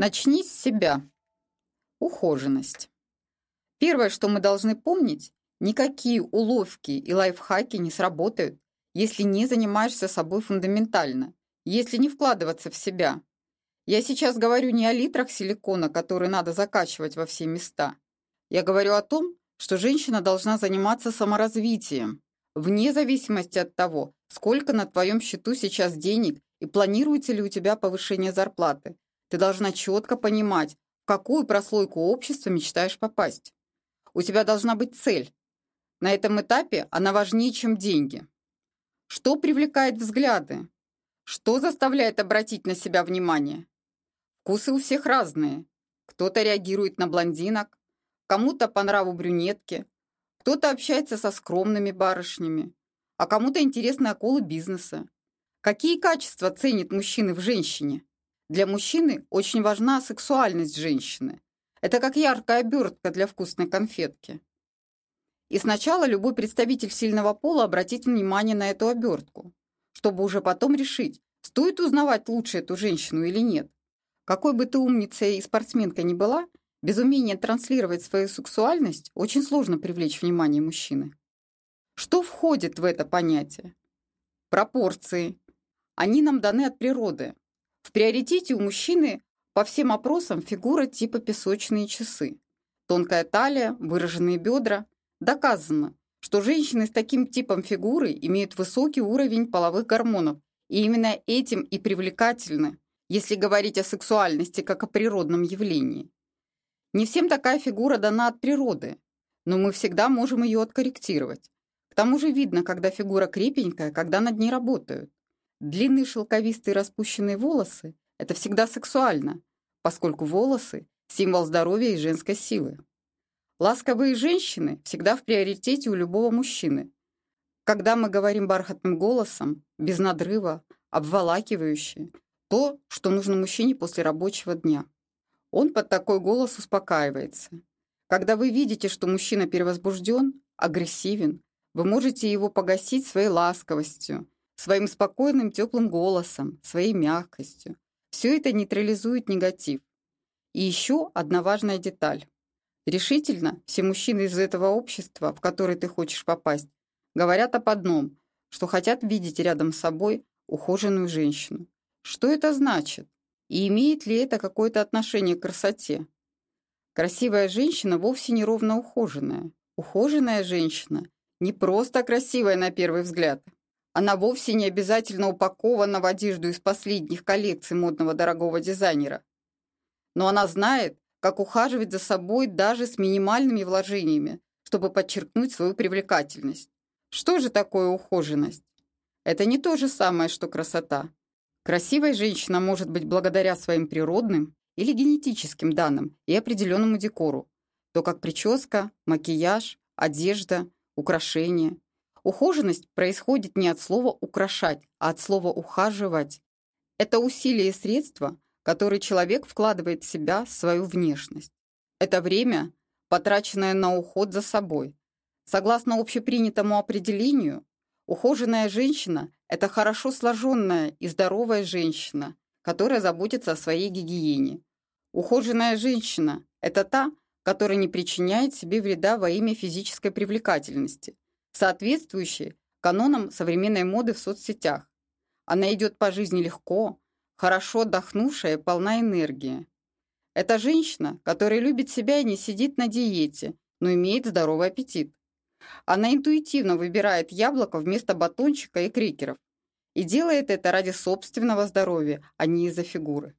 Начни с себя. Ухоженность. Первое, что мы должны помнить, никакие уловки и лайфхаки не сработают, если не занимаешься собой фундаментально, если не вкладываться в себя. Я сейчас говорю не о литрах силикона, которые надо закачивать во все места. Я говорю о том, что женщина должна заниматься саморазвитием, вне зависимости от того, сколько на твоем счету сейчас денег и планируется ли у тебя повышение зарплаты. Ты должна четко понимать, в какую прослойку общества мечтаешь попасть. У тебя должна быть цель. На этом этапе она важнее, чем деньги. Что привлекает взгляды? Что заставляет обратить на себя внимание? Вкусы у всех разные. Кто-то реагирует на блондинок, кому-то по нраву брюнетки, кто-то общается со скромными барышнями, а кому-то интересны акулы бизнеса. Какие качества ценит мужчины в женщине? Для мужчины очень важна сексуальность женщины. Это как яркая обертка для вкусной конфетки. И сначала любой представитель сильного пола обратит внимание на эту обертку, чтобы уже потом решить, стоит узнавать лучше эту женщину или нет. Какой бы ты умницей и спортсменкой ни была, без умения транслировать свою сексуальность очень сложно привлечь внимание мужчины. Что входит в это понятие? Пропорции. Они нам даны от природы. В приоритете у мужчины по всем опросам фигура типа песочные часы. Тонкая талия, выраженные бедра. Доказано, что женщины с таким типом фигуры имеют высокий уровень половых гормонов, и именно этим и привлекательны, если говорить о сексуальности как о природном явлении. Не всем такая фигура дана от природы, но мы всегда можем ее откорректировать. К тому же видно, когда фигура крепенькая, когда над ней работают. Длинные шелковистые распущенные волосы – это всегда сексуально, поскольку волосы – символ здоровья и женской силы. Ласковые женщины всегда в приоритете у любого мужчины. Когда мы говорим бархатным голосом, без надрыва, обволакивающе, то, что нужно мужчине после рабочего дня. Он под такой голос успокаивается. Когда вы видите, что мужчина перевозбужден, агрессивен, вы можете его погасить своей ласковостью, своим спокойным теплым голосом, своей мягкостью. Все это нейтрализует негатив. И еще одна важная деталь. Решительно все мужчины из этого общества, в которое ты хочешь попасть, говорят об одном, что хотят видеть рядом с собой ухоженную женщину. Что это значит? И имеет ли это какое-то отношение к красоте? Красивая женщина вовсе не ровно ухоженная. Ухоженная женщина не просто красивая на первый взгляд. Она вовсе не обязательно упакована в одежду из последних коллекций модного дорогого дизайнера. Но она знает, как ухаживать за собой даже с минимальными вложениями, чтобы подчеркнуть свою привлекательность. Что же такое ухоженность? Это не то же самое, что красота. Красивая женщина может быть благодаря своим природным или генетическим данным и определенному декору, то как прическа, макияж, одежда, украшения. Ухоженность происходит не от слова «украшать», а от слова «ухаживать». Это усилие и средства, которые человек вкладывает в себя, в свою внешность. Это время, потраченное на уход за собой. Согласно общепринятому определению, ухоженная женщина это хорошо сложенная и здоровая женщина, которая заботится о своей гигиене. Ухоженная женщина – это та, которая не причиняет себе вреда во имя физической привлекательности, соответствующей канонам современной моды в соцсетях. Она идет по жизни легко, хорошо отдохнувшая и полна энергии. Это женщина, которая любит себя и не сидит на диете, но имеет здоровый аппетит. Она интуитивно выбирает яблоко вместо батончика и крикеров. И делает это ради собственного здоровья, а не из-за фигуры.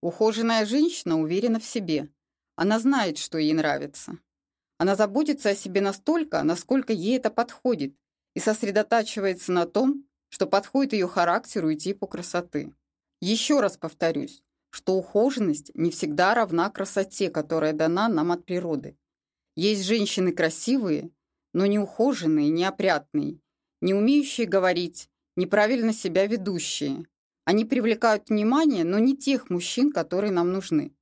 Ухоженная женщина уверена в себе. Она знает, что ей нравится. Она заботится о себе настолько, насколько ей это подходит, и сосредотачивается на том, что подходит ее характеру и типу красоты. Еще раз повторюсь, что ухоженность не всегда равна красоте, которая дана нам от природы. Есть женщины красивые, но не ухоженные, не опрятные, не умеющие говорить, неправильно себя ведущие. Они привлекают внимание, но не тех мужчин, которые нам нужны.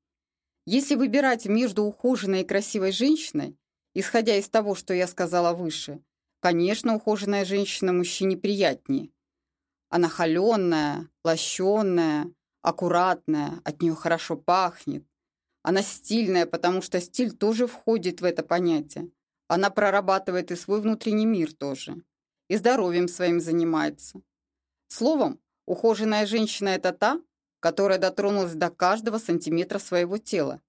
Если выбирать между ухоженной и красивой женщиной, исходя из того, что я сказала выше, конечно, ухоженная женщина мужчине приятнее. Она холеная, лощенная, аккуратная, от нее хорошо пахнет. Она стильная, потому что стиль тоже входит в это понятие. Она прорабатывает и свой внутренний мир тоже. И здоровьем своим занимается. Словом, ухоженная женщина – это та, которая дотронулась до каждого сантиметра своего тела.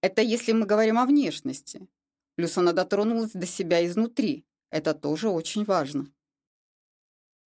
Это если мы говорим о внешности. Плюс она дотронулась до себя изнутри. Это тоже очень важно.